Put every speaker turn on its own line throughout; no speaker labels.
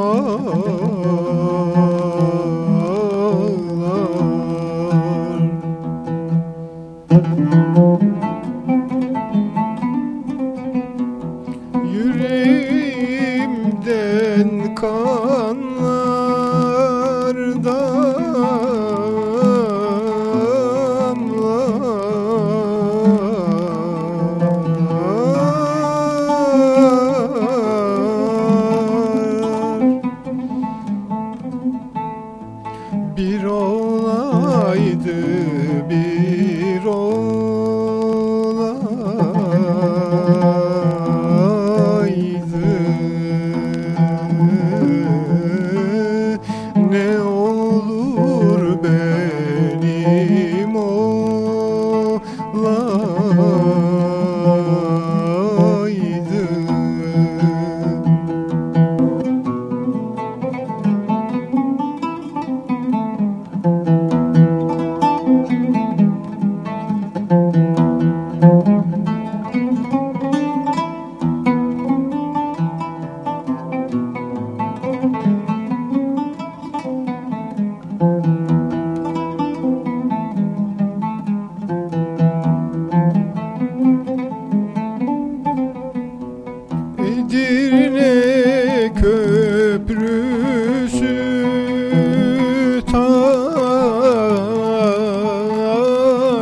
Ağlar olaydı bir olaydı. Ne olur benim olaydı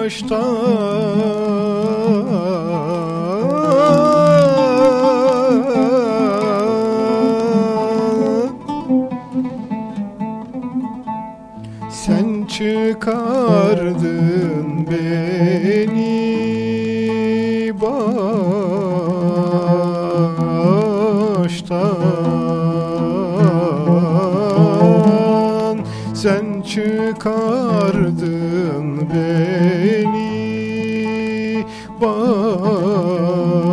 taştan Sen çıkardın beni baştan. Sen çıkardın beni